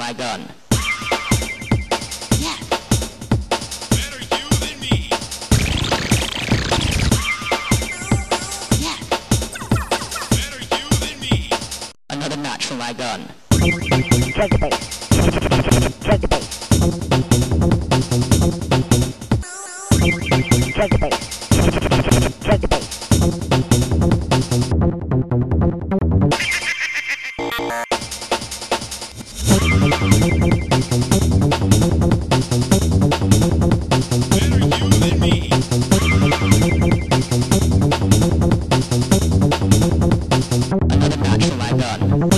my gun. Yeah. Better you than me. Yeah. Better you than me. Another match for my gun. Drag the bass. Drag the bass. Drag the bass. For my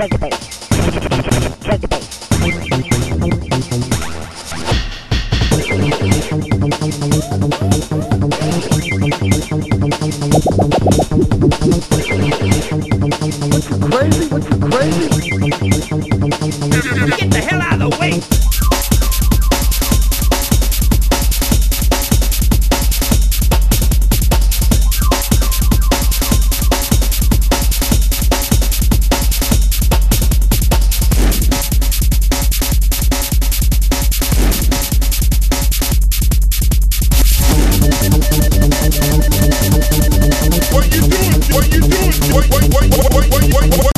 Drag the bass. The. Crazy? Crazy? Get the hell out of the way!